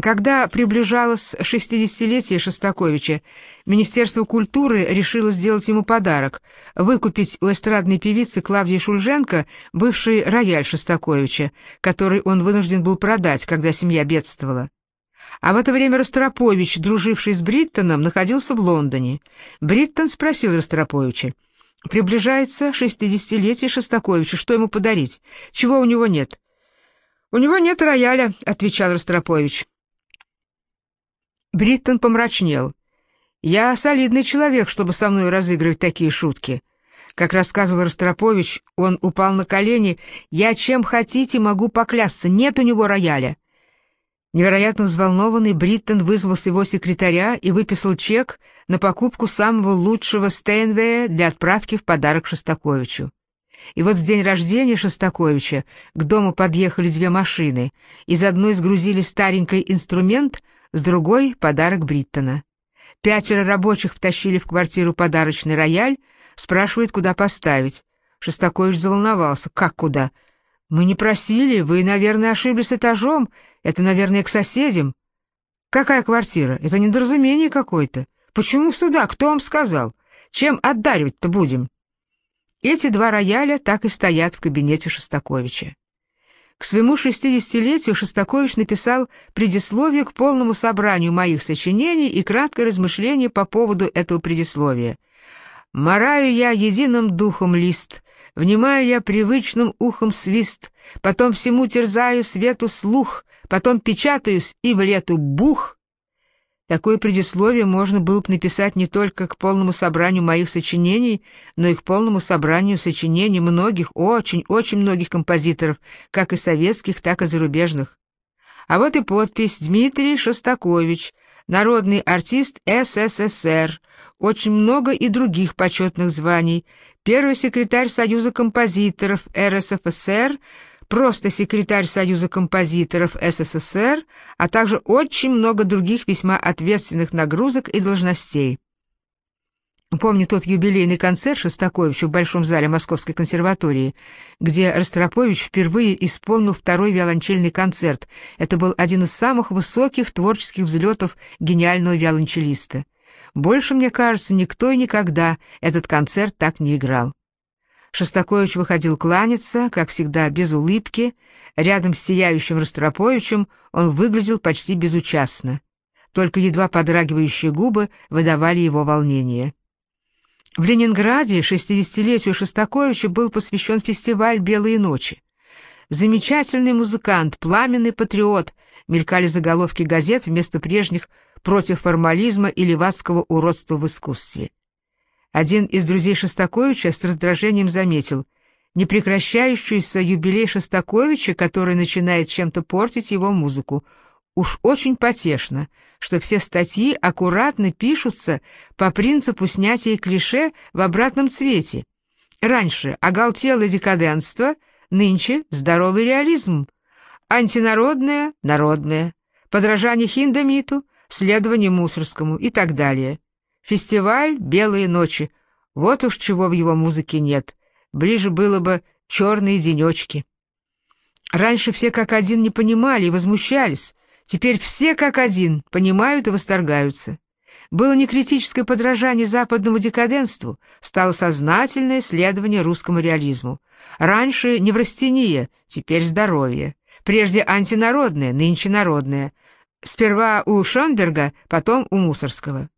Когда приближалось 60-летие Шостаковича, Министерство культуры решило сделать ему подарок – выкупить у эстрадной певицы Клавдии Шульженко бывший рояль Шостаковича, который он вынужден был продать, когда семья бедствовала. А в это время Ростропович, друживший с Бриттоном, находился в Лондоне. Бриттон спросил Ростроповича, «Приближается 60-летие Шостаковича, что ему подарить? Чего у него нет?» «У него нет рояля», — отвечал Ростропович. Бриттен помрачнел. «Я солидный человек, чтобы со мной разыгрывать такие шутки». Как рассказывал Ростропович, он упал на колени. «Я чем хотите могу поклясться, нет у него рояля». Невероятно взволнованный Бриттен вызвал своего секретаря и выписал чек на покупку самого лучшего Стейнвея для отправки в подарок Шостаковичу. И вот в день рождения Шостаковича к дому подъехали две машины, из одной сгрузили старенький инструмент — с другой — подарок Бриттона. Пятеро рабочих втащили в квартиру подарочный рояль, спрашивают, куда поставить. Шостакович заволновался. «Как куда?» «Мы не просили, вы, наверное, ошиблись этажом. Это, наверное, к соседям». «Какая квартира? Это недоразумение какое-то. Почему сюда? Кто вам сказал? Чем отдаривать-то будем?» Эти два рояля так и стоят в кабинете Шостаковича. К своему шестидесятилетию Шостакович написал предисловие к полному собранию моих сочинений и краткое размышление по поводу этого предисловия. «Мораю я единым духом лист, внимаю я привычным ухом свист, потом всему терзаю свету слух, потом печатаюсь и в лету бух, Такое предисловие можно было бы написать не только к полному собранию моих сочинений, но и к полному собранию сочинений многих, очень-очень многих композиторов, как и советских, так и зарубежных. А вот и подпись «Дмитрий Шостакович, народный артист СССР», очень много и других почетных званий, первый секретарь Союза композиторов РСФСР, просто секретарь Союза композиторов СССР, а также очень много других весьма ответственных нагрузок и должностей. Помню тот юбилейный концерт Шостаковича в Большом зале Московской консерватории, где Ростропович впервые исполнил второй виолончельный концерт. Это был один из самых высоких творческих взлетов гениального виолончелиста. Больше, мне кажется, никто и никогда этот концерт так не играл. Шостакович выходил кланяться, как всегда, без улыбки. Рядом с сияющим Ростроповичем он выглядел почти безучастно. Только едва подрагивающие губы выдавали его волнение. В Ленинграде 60-летию Шостаковича был посвящен фестиваль «Белые ночи». Замечательный музыкант, пламенный патриот, мелькали заголовки газет вместо прежних против формализма и левацкого уродства в искусстве. Один из друзей Шостаковича с раздражением заметил непрекращающийся юбилей Шостаковича, который начинает чем-то портить его музыку. Уж очень потешно, что все статьи аккуратно пишутся по принципу снятия клише в обратном цвете. Раньше оголтелое декаденство, нынче здоровый реализм. Антинародное — народное, подражание хиндамиту, следование мусорскому и так далее. Фестиваль «Белые ночи». Вот уж чего в его музыке нет. Ближе было бы «Черные денечки». Раньше все как один не понимали и возмущались. Теперь все как один понимают и восторгаются. Было не критическое подражание западному декаденству, стало сознательное следование русскому реализму. Раньше неврастения, теперь здоровье. Прежде антинародное, нынче народное. Сперва у Шонберга, потом у Мусорского.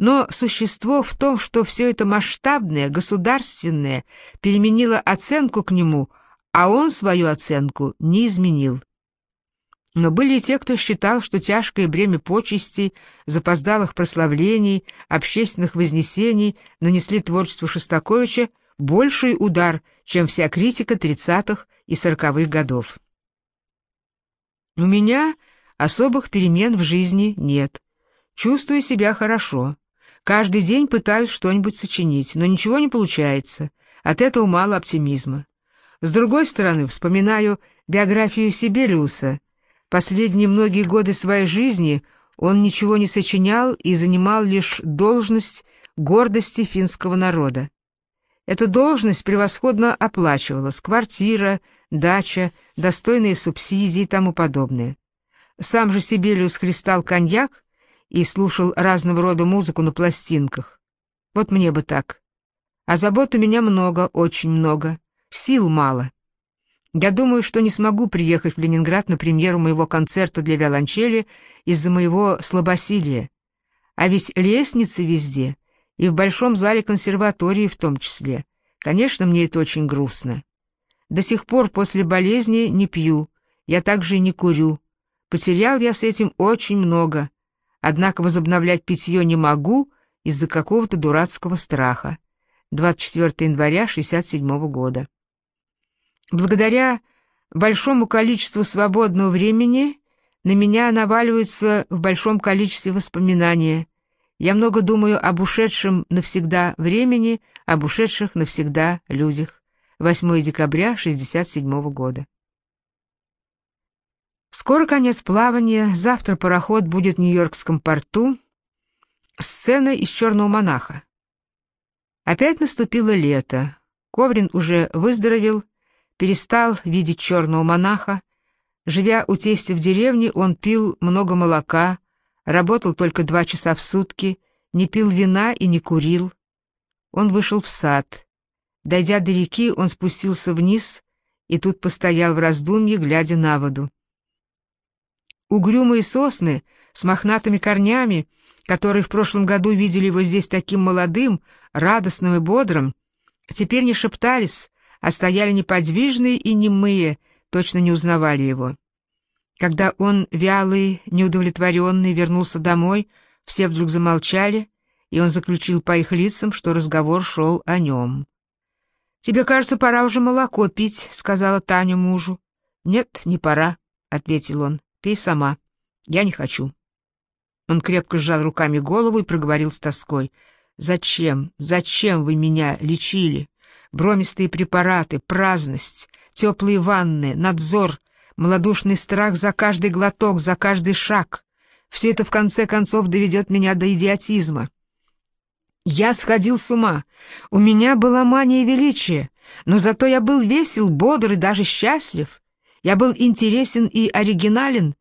Но существо в том, что все это масштабное, государственное, переменило оценку к нему, а он свою оценку не изменил. Но были и те, кто считал, что тяжкое бремя почестей, запоздалых прославлений, общественных вознесений нанесли творчеству Шостаковича больший удар, чем вся критика 30-х и 40-х годов. У меня особых перемен в жизни нет. Чувствую себя хорошо. Каждый день пытаюсь что-нибудь сочинить, но ничего не получается. От этого мало оптимизма. С другой стороны, вспоминаю биографию Сибелиуса. Последние многие годы своей жизни он ничего не сочинял и занимал лишь должность гордости финского народа. Эта должность превосходно оплачивалась, квартира, дача, достойные субсидии и тому подобное. Сам же Сибелиус хлестал коньяк и слушал разного рода музыку на пластинках. Вот мне бы так. А забот у меня много, очень много. Сил мало. Я думаю, что не смогу приехать в Ленинград на премьеру моего концерта для виолончели из-за моего слабосилия. А ведь лестницы везде, и в большом зале консерватории в том числе. Конечно, мне это очень грустно. До сих пор после болезни не пью, я также и не курю. Потерял я с этим очень много, однако возобновлять питье не могу из-за какого-то дурацкого страха. 24 января 67 года. Благодаря большому количеству свободного времени на меня наваливаются в большом количестве воспоминания. Я много думаю об ушедшем навсегда времени, об ушедших навсегда людях. 8 декабря 67 года. Скоро конец плавания, завтра пароход будет в Нью-Йоркском порту. Сцена из «Черного монаха». Опять наступило лето. Коврин уже выздоровел, перестал видеть черного монаха. Живя у тестя в деревне, он пил много молока, работал только два часа в сутки, не пил вина и не курил. Он вышел в сад. Дойдя до реки, он спустился вниз и тут постоял в раздумье, глядя на воду. Угрюмые сосны с мохнатыми корнями, которые в прошлом году видели его здесь таким молодым, радостным и бодрым, теперь не шептались, а стояли неподвижные и немые, точно не узнавали его. Когда он, вялый, неудовлетворенный, вернулся домой, все вдруг замолчали, и он заключил по их лицам, что разговор шел о нем. «Тебе, кажется, пора уже молоко пить», — сказала Таня мужу. «Нет, не пора», — ответил он. «Пей сама. Я не хочу». Он крепко сжал руками голову и проговорил с тоской. «Зачем, зачем вы меня лечили? бромистые препараты, праздность, теплые ванны, надзор, малодушный страх за каждый глоток, за каждый шаг. Все это в конце концов доведет меня до идиотизма. Я сходил с ума. У меня была мания величия, но зато я был весел, бодр и даже счастлив. Я был интересен и оригинален.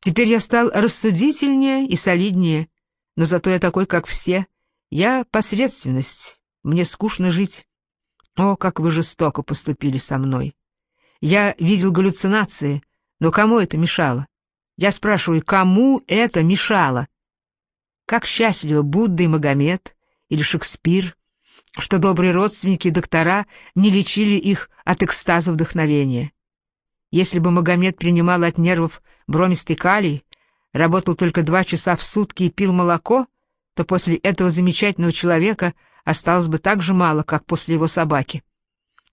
Теперь я стал рассудительнее и солиднее, но зато я такой, как все. Я посредственность, мне скучно жить. О, как вы жестоко поступили со мной! Я видел галлюцинации, но кому это мешало? Я спрашиваю, кому это мешало? Как счастливо Будда и Магомед или Шекспир, что добрые родственники и доктора не лечили их от экстаза вдохновения. Если бы Магомед принимал от нервов бромистый калий, работал только два часа в сутки и пил молоко, то после этого замечательного человека – осталось бы так же мало, как после его собаки.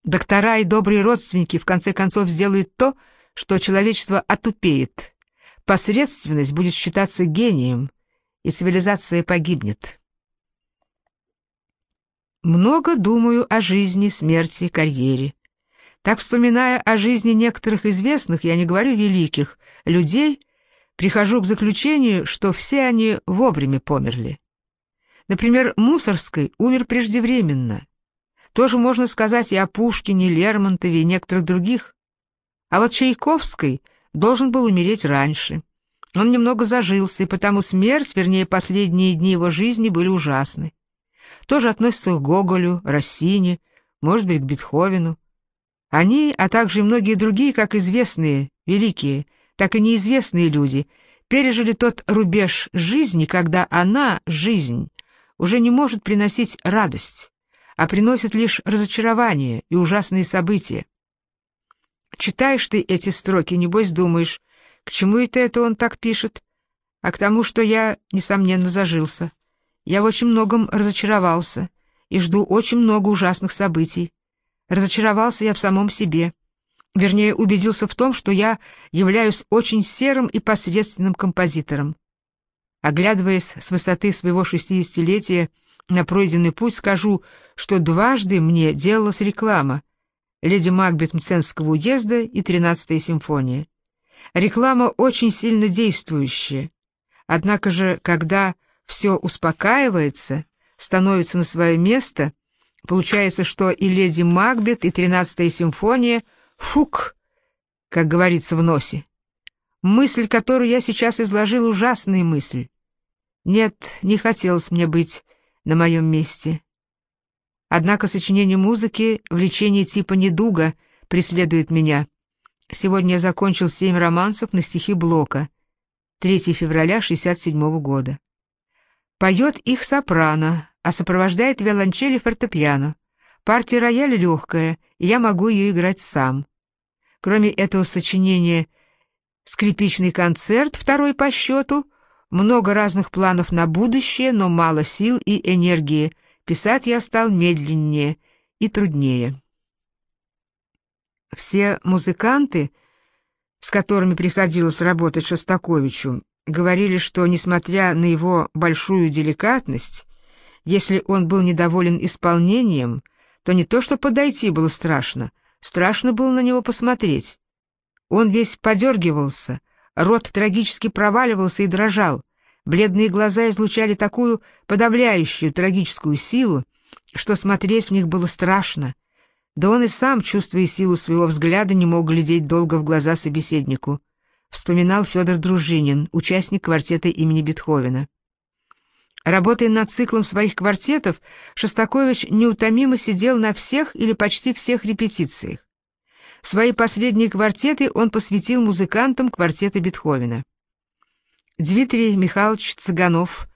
Доктора и добрые родственники в конце концов сделают то, что человечество отупеет. Посредственность будет считаться гением, и цивилизация погибнет. Много думаю о жизни, смерти, карьере. Так, вспоминая о жизни некоторых известных, я не говорю великих, людей, прихожу к заключению, что все они вовремя померли. Например, Мусорской умер преждевременно. Тоже можно сказать и о Пушкине, Лермонтове и некоторых других. А вот Чайковский должен был умереть раньше. Он немного зажился, и потому смерть, вернее, последние дни его жизни были ужасны. Тоже относится к Гоголю, Россине, может быть, к Бетховену. Они, а также многие другие, как известные, великие, так и неизвестные люди, пережили тот рубеж жизни, когда она, жизнь, уже не может приносить радость, а приносит лишь разочарование и ужасные события. Читаешь ты эти строки, небось думаешь, к чему это это он так пишет? А к тому, что я, несомненно, зажился. Я в очень многом разочаровался и жду очень много ужасных событий. Разочаровался я в самом себе. Вернее, убедился в том, что я являюсь очень серым и посредственным композитором. Оглядываясь с высоты своего шестидесятилетия на пройденный путь, скажу, что дважды мне делалась реклама «Леди Макбет Мценского уезда» и «Тринадцатая симфония». Реклама очень сильно действующая. Однако же, когда все успокаивается, становится на свое место, получается, что и «Леди Макбет», и «Тринадцатая симфония» — фук, как говорится в носе. Мысль, которую я сейчас изложил, ужасная мысль. Нет, не хотелось мне быть на моем месте. Однако сочинение музыки, влечение типа недуга преследует меня. Сегодня я закончил семь романсов на стихи Блока. 3 февраля 67 года. Поет их сопрано, а сопровождает виолончели фортепиано. Партия рояля легкая, и я могу ее играть сам. Кроме этого сочинения «Скрипичный концерт», второй по счету, много разных планов на будущее, но мало сил и энергии. Писать я стал медленнее и труднее. Все музыканты, с которыми приходилось работать Шостаковичу, говорили, что, несмотря на его большую деликатность, если он был недоволен исполнением, то не то что подойти было страшно, страшно было на него посмотреть. Он весь подергивался, Рот трагически проваливался и дрожал. Бледные глаза излучали такую подавляющую трагическую силу, что смотреть в них было страшно. Да он и сам, чувствуя силу своего взгляда, не мог глядеть долго в глаза собеседнику. Вспоминал Федор Дружинин, участник квартета имени Бетховена. Работая над циклом своих квартетов, Шостакович неутомимо сидел на всех или почти всех репетициях. Свои последние квартеты он посвятил музыкантам квартета Бетховена. Дмитрий Михайлович Цыганов,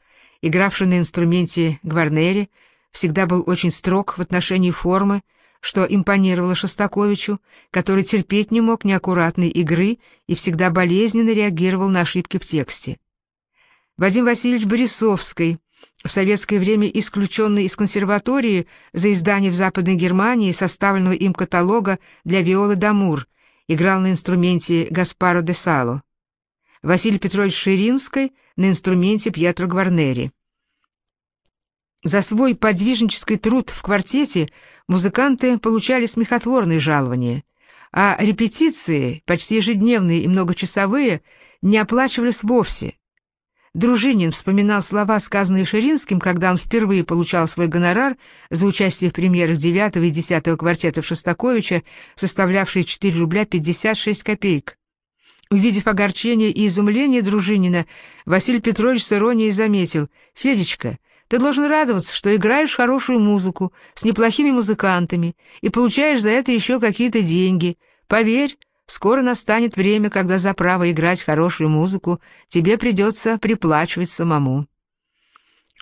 игравший на инструменте гварнери, всегда был очень строг в отношении формы, что импонировало Шостаковичу, который терпеть не мог неаккуратной игры и всегда болезненно реагировал на ошибки в тексте. Вадим Васильевич Борисовский, в советское время исключенный из консерватории за издание в Западной Германии составленного им каталога для виолы Дамур, играл на инструменте Гаспаро де Сало. Василий Петрович Ширинский на инструменте Пьетро Гварнери. За свой подвижнический труд в квартете музыканты получали смехотворные жалования, а репетиции, почти ежедневные и многочасовые, не оплачивались вовсе. Дружинин вспоминал слова, сказанные Ширинским, когда он впервые получал свой гонорар за участие в премьерах 9 и 10 квартетов Шостаковича, составлявшие 4 рубля 56 копеек. Увидев огорчение и изумление Дружинина, Василий Петрович с иронией заметил, «Федечка, ты должен радоваться, что играешь хорошую музыку с неплохими музыкантами и получаешь за это еще какие-то деньги. Поверь, Скоро настанет время, когда за право играть хорошую музыку тебе придется приплачивать самому.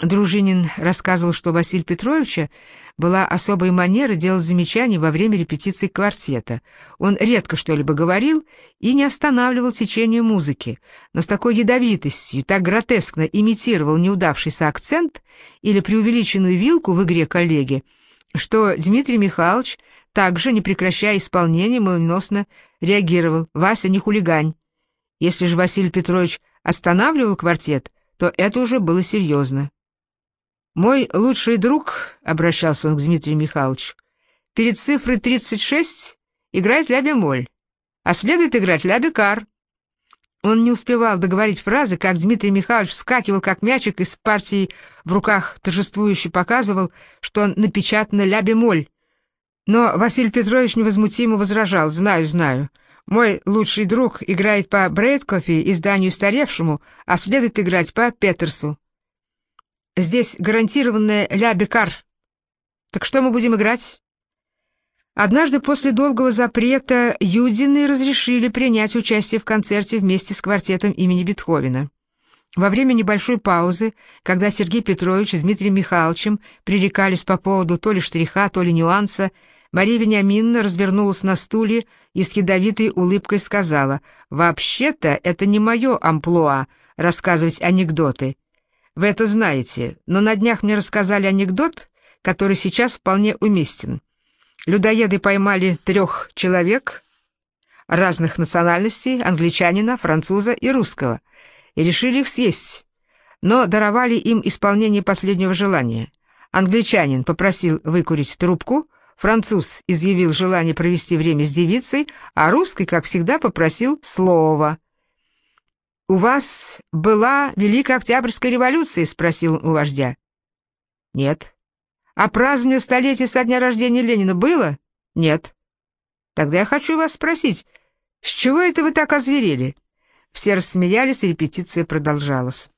Дружинин рассказывал, что Василия Петровича была особая манера делать замечания во время репетиции квартета. Он редко что-либо говорил и не останавливал течение музыки, но с такой ядовитостью, так гротескно имитировал неудавшийся акцент или преувеличенную вилку в игре коллеги, что Дмитрий Михайлович также, не прекращая исполнение, молниеносно реагировал «Вася, не хулигань». Если же Василий Петрович останавливал квартет, то это уже было серьезно. «Мой лучший друг», — обращался он к Дмитрию Михайловичу, «перед цифрой 36 играет ля-бемоль, а следует играть ля-бекар». Он не успевал договорить фразы, как Дмитрий Михайлович вскакивал, как мячик, из партии в руках торжествующе показывал, что он напечатано ля-бемоль, но Василий Петрович невозмутимо возражал. «Знаю, знаю. Мой лучший друг играет по Брейдкофе, изданию старевшему, а следует играть по Петерсу. Здесь гарантированная ля-бекар. Так что мы будем играть?» Однажды после долгого запрета Юдины разрешили принять участие в концерте вместе с квартетом имени Бетховена. Во время небольшой паузы, когда Сергей Петрович с Дмитрием Михайловичем пререкались по поводу то ли штриха, то ли нюанса, Мария Вениаминовна развернулась на стуле и с ядовитой улыбкой сказала, «Вообще-то это не мое амплуа — рассказывать анекдоты. Вы это знаете, но на днях мне рассказали анекдот, который сейчас вполне уместен. Людоеды поймали трех человек разных национальностей, англичанина, француза и русского, и решили их съесть, но даровали им исполнение последнего желания. Англичанин попросил выкурить трубку — Француз изъявил желание провести время с девицей, а русский, как всегда, попросил слова. «У вас была Великая Октябрьская революция?» — спросил у вождя. «Нет». «А празднование столетия со дня рождения Ленина было?» «Нет». «Тогда я хочу вас спросить, с чего это вы так озверели? Все рассмеялись, репетиция продолжалась.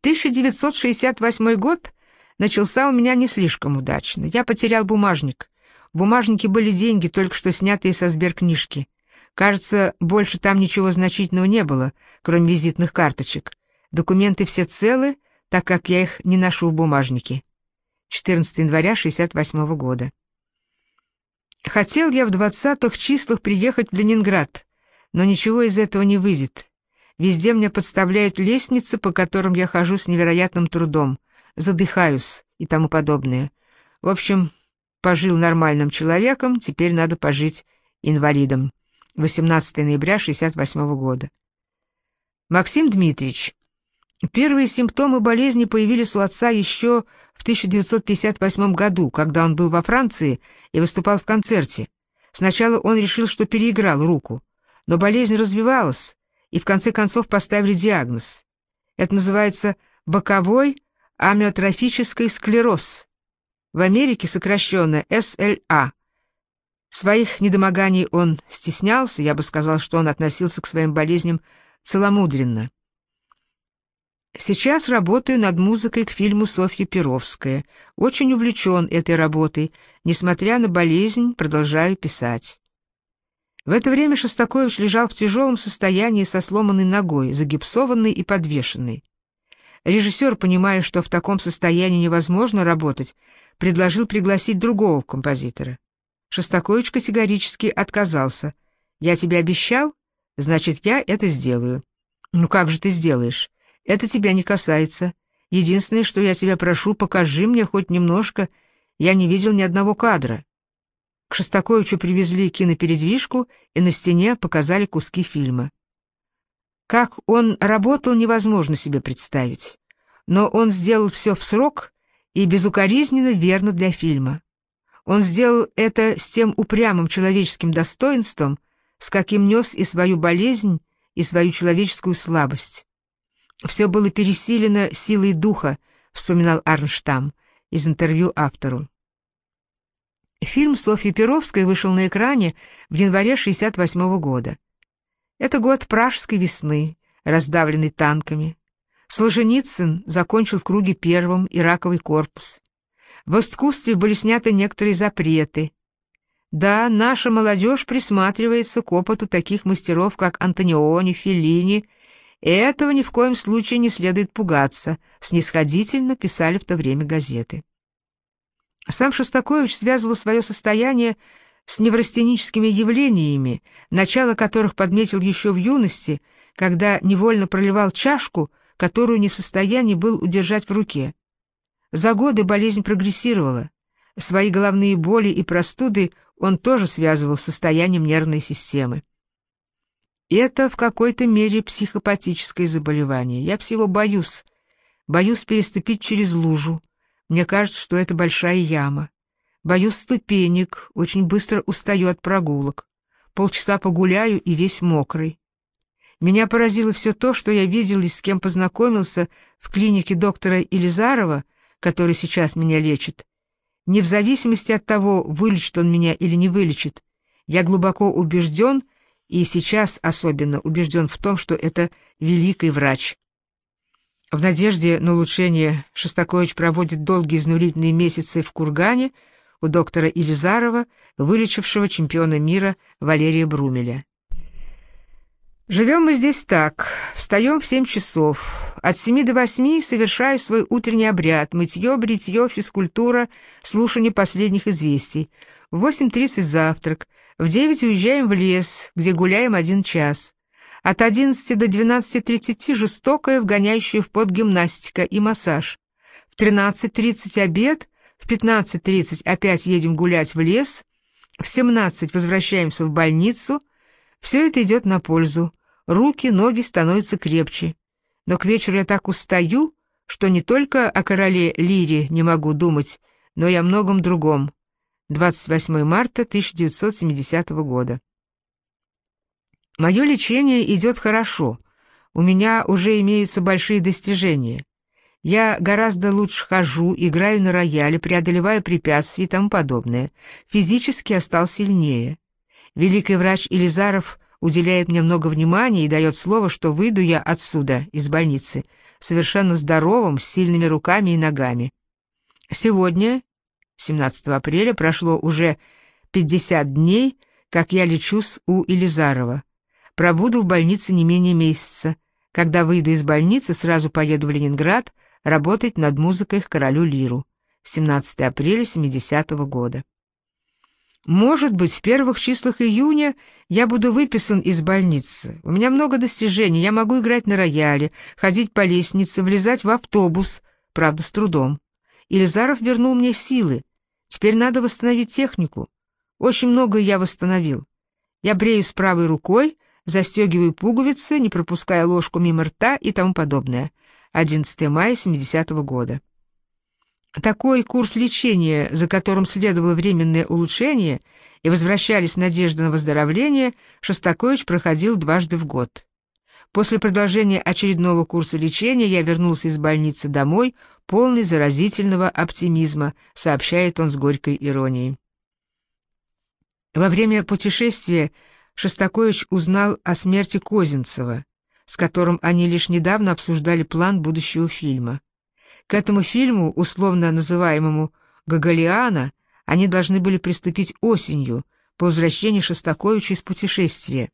1968 год начался у меня не слишком удачно. Я потерял бумажник. В бумажнике были деньги, только что снятые со сберкнижки. Кажется, больше там ничего значительного не было, кроме визитных карточек. Документы все целы, так как я их не ношу в бумажнике. 14 января 68 года. Хотел я в двадцатых числах приехать в Ленинград, но ничего из этого не выйдет. Везде мне подставляют лестницы, по которым я хожу с невероятным трудом, задыхаюсь и тому подобное. В общем, пожил нормальным человеком, теперь надо пожить инвалидом. 18 ноября 68 года. Максим Дмитриевич, первые симптомы болезни появились у отца еще в 1958 году, когда он был во Франции и выступал в концерте. Сначала он решил, что переиграл руку, но болезнь развивалась, и в конце концов поставили диагноз. Это называется боковой амиотрофический склероз. В Америке сокращенно СЛА. Своих недомоганий он стеснялся, я бы сказал, что он относился к своим болезням целомудренно. Сейчас работаю над музыкой к фильму Софья Перовская. Очень увлечен этой работой. Несмотря на болезнь, продолжаю писать. В это время Шостакович лежал в тяжелом состоянии со сломанной ногой, загипсованный и подвешенный. Режиссер, понимая, что в таком состоянии невозможно работать, предложил пригласить другого композитора. Шостакович категорически отказался. «Я тебе обещал? Значит, я это сделаю». «Ну как же ты сделаешь? Это тебя не касается. Единственное, что я тебя прошу, покажи мне хоть немножко. Я не видел ни одного кадра». К Шостаковичу привезли кинопередвижку и на стене показали куски фильма. Как он работал, невозможно себе представить. Но он сделал все в срок и безукоризненно верно для фильма. Он сделал это с тем упрямым человеческим достоинством, с каким нес и свою болезнь, и свою человеческую слабость. Все было пересилено силой духа, вспоминал Арнштам из интервью автору. Фильм Софьи Перовской вышел на экране в январе 68 -го года. Это год пражской весны, раздавленный танками. Солженицын закончил в круге первым ираковый корпус. В искусстве были сняты некоторые запреты. Да, наша молодежь присматривается к опыту таких мастеров, как Антониони, Феллини. Этого ни в коем случае не следует пугаться, снисходительно писали в то время газеты. Сам Шостакович связывал свое состояние с неврастеническими явлениями, начало которых подметил еще в юности, когда невольно проливал чашку, которую не в состоянии был удержать в руке. За годы болезнь прогрессировала. Свои головные боли и простуды он тоже связывал с состоянием нервной системы. Это в какой-то мере психопатическое заболевание. Я всего боюсь. Боюсь переступить через лужу. Мне кажется, что это большая яма. Боюсь ступенек, очень быстро устаю от прогулок. Полчаса погуляю и весь мокрый. Меня поразило все то, что я видел и с кем познакомился в клинике доктора Илизарова, который сейчас меня лечит. Не в зависимости от того, вылечит он меня или не вылечит. Я глубоко убежден, и сейчас особенно убежден в том, что это великий врач. В надежде на улучшение Шостакович проводит долгие изнурительные месяцы в Кургане — у доктора Ильзарова, вылечившего чемпиона мира Валерия Брумеля. Живем мы здесь так. Встаем в семь часов. От семи до восьми совершаю свой утренний обряд. Мытье, бритье, физкультура, слушание последних известий. В восемь тридцать завтрак. В девять уезжаем в лес, где гуляем один час. От одиннадцати до двенадцати тридцати жестокая, вгоняющая в пот гимнастика и массаж. В тринадцать тридцать обед, в 15.30 опять едем гулять в лес, в 17 возвращаемся в больницу. Все это идет на пользу. Руки, ноги становятся крепче. Но к вечеру я так устаю, что не только о короле Лире не могу думать, но и о многом другом. 28 марта 1970 года. Мое лечение идет хорошо. У меня уже имеются большие достижения. Я гораздо лучше хожу, играю на рояле, преодолеваю препятствия и тому подобное. Физически я стал сильнее. Великий врач Елизаров уделяет мне много внимания и дает слово, что выйду я отсюда, из больницы, совершенно здоровым, с сильными руками и ногами. Сегодня, 17 апреля, прошло уже 50 дней, как я лечусь у Елизарова. Пробуду в больнице не менее месяца. Когда выйду из больницы, сразу поеду в Ленинград работать над музыкой к королю Лиру. 17 апреля 70 -го года. Может быть, в первых числах июня я буду выписан из больницы. У меня много достижений, я могу играть на рояле, ходить по лестнице, влезать в автобус, правда, с трудом. Илизаров вернул мне силы. Теперь надо восстановить технику. Очень многое я восстановил. Я бреюсь правой рукой, застегиваю пуговицы, не пропуская ложку мимо рта и тому подобное. 11 мая 70 -го года. Такой курс лечения, за которым следовало временное улучшение и возвращались надежды на выздоровление, Шостакович проходил дважды в год. После продолжения очередного курса лечения я вернулся из больницы домой, полный заразительного оптимизма, сообщает он с горькой иронией. Во время путешествия Шостакович узнал о смерти Козинцева, с которым они лишь недавно обсуждали план будущего фильма. К этому фильму, условно называемому «Гоголиана», они должны были приступить осенью, по возвращении Шостаковича из путешествия.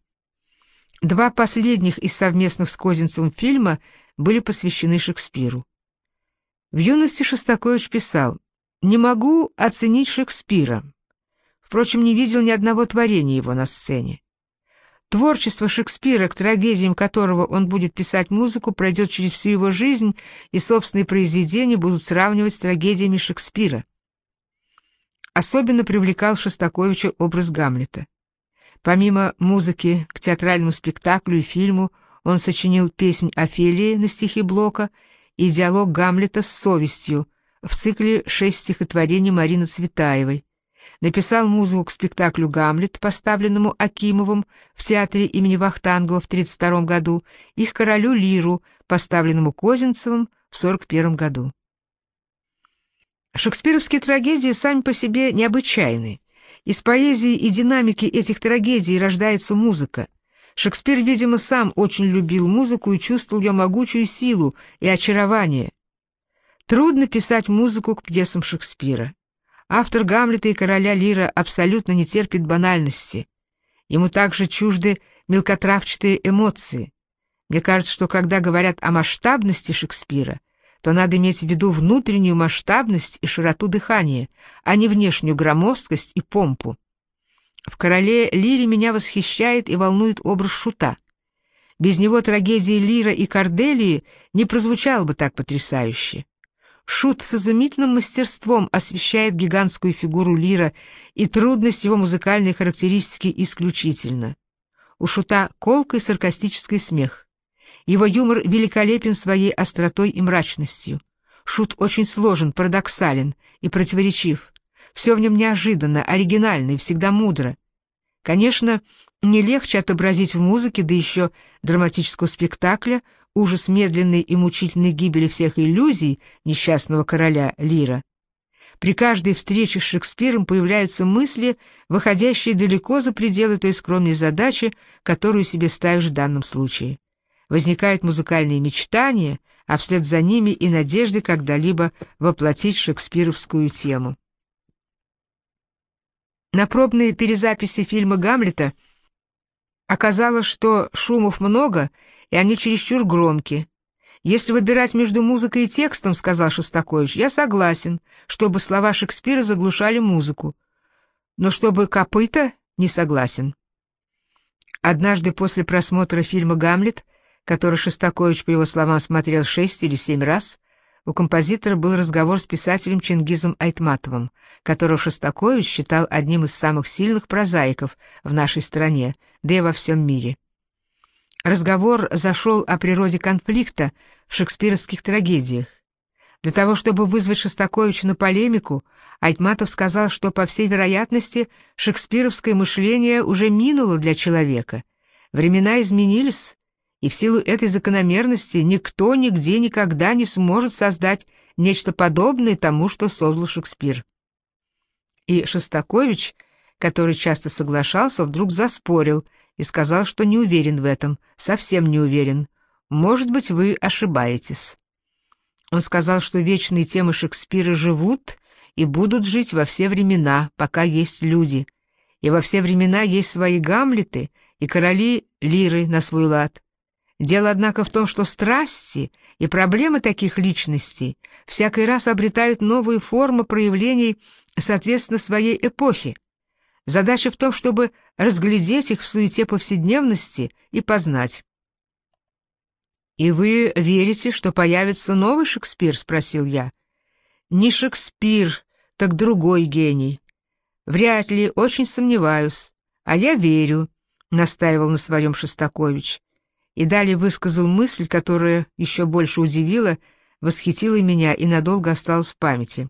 Два последних из совместных с Козинцевым фильма были посвящены Шекспиру. В юности Шостакович писал «Не могу оценить Шекспира. Впрочем, не видел ни одного творения его на сцене. Творчество Шекспира, к трагедиям которого он будет писать музыку, пройдет через всю его жизнь, и собственные произведения будут сравнивать с трагедиями Шекспира. Особенно привлекал Шостаковича образ Гамлета. Помимо музыки к театральному спектаклю и фильму, он сочинил песнь Офелии на стихи Блока и диалог Гамлета с совестью в цикле «Шесть стихотворений» Марины Цветаевой, написал музыку к спектаклю «Гамлет», поставленному Акимовым в театре имени Вахтангова в 1932 году, и к «Королю Лиру», поставленному Козинцевым в 1941 году. Шекспировские трагедии сами по себе необычайны. Из поэзии и динамики этих трагедий рождается музыка. Шекспир, видимо, сам очень любил музыку и чувствовал ее могучую силу и очарование. Трудно писать музыку к пьесам Шекспира. Автор Гамлета и Короля Лира абсолютно не терпит банальности. Ему также чужды мелкотравчатые эмоции. Мне кажется, что когда говорят о масштабности Шекспира, то надо иметь в виду внутреннюю масштабность и широту дыхания, а не внешнюю громоздкость и помпу. В «Короле Лире» меня восхищает и волнует образ Шута. Без него трагедия Лира и Корделии не прозвучала бы так потрясающе. Шут с изумительным мастерством освещает гигантскую фигуру Лира, и трудность его музыкальной характеристики исключительна. У Шута колкий саркастический смех. Его юмор великолепен своей остротой и мрачностью. Шут очень сложен, парадоксален и противоречив. Все в нем неожиданно, оригинально и всегда мудро. Конечно, не легче отобразить в музыке, да еще драматического спектакля, ужас медленной и мучительной гибели всех иллюзий несчастного короля Лира. При каждой встрече с Шекспиром появляются мысли, выходящие далеко за пределы той скромной задачи, которую себе ставишь в данном случае. Возникают музыкальные мечтания, а вслед за ними и надежды когда-либо воплотить шекспировскую тему. На пробной перезаписи фильма «Гамлета» оказалось, что шумов много — и они чересчур громкие. Если выбирать между музыкой и текстом, — сказал Шостакович, — я согласен, чтобы слова Шекспира заглушали музыку. Но чтобы копыта — не согласен. Однажды после просмотра фильма «Гамлет», который Шостакович, по его словам, смотрел шесть или семь раз, у композитора был разговор с писателем Чингизом Айтматовым, которого Шостакович считал одним из самых сильных прозаиков в нашей стране, да и во всем мире. Разговор зашел о природе конфликта в шекспировских трагедиях. Для того, чтобы вызвать Шостаковича на полемику, Айтматов сказал, что, по всей вероятности, шекспировское мышление уже минуло для человека. Времена изменились, и в силу этой закономерности никто нигде никогда не сможет создать нечто подобное тому, что создал Шекспир. И Шостакович, который часто соглашался, вдруг заспорил и сказал, что не уверен в этом, совсем не уверен. Может быть, вы ошибаетесь. Он сказал, что вечные темы Шекспира живут и будут жить во все времена, пока есть люди. И во все времена есть свои Гамлеты и короли Лиры на свой лад. Дело, однако, в том, что страсти и проблемы таких личностей всякий раз обретают новые формы проявлений соответственно своей эпохе. Задача в том, чтобы разглядеть их в суете повседневности и познать. «И вы верите, что появится новый Шекспир?» — спросил я. «Не Шекспир, так другой гений. Вряд ли, очень сомневаюсь. А я верю», — настаивал на своем Шостакович. И далее высказал мысль, которая еще больше удивила, восхитила меня и надолго осталась в памяти.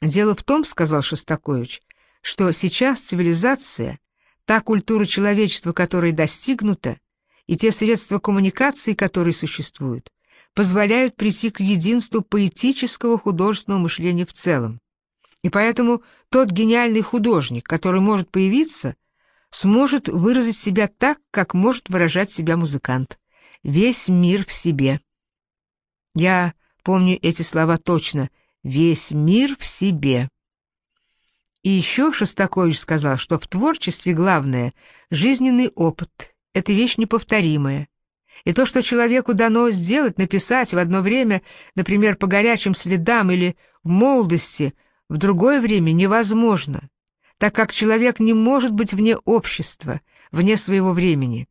«Дело в том, — сказал Шостакович, — что сейчас цивилизация, та культура человечества, которая достигнута, и те средства коммуникации, которые существуют, позволяют прийти к единству поэтического художественного мышления в целом. И поэтому тот гениальный художник, который может появиться, сможет выразить себя так, как может выражать себя музыкант. Весь мир в себе. Я помню эти слова точно. Весь мир в себе. И еще Шостакович сказал, что в творчестве главное — жизненный опыт, это вещь неповторимая. И то, что человеку дано сделать, написать в одно время, например, по горячим следам или в молодости, в другое время невозможно, так как человек не может быть вне общества, вне своего времени.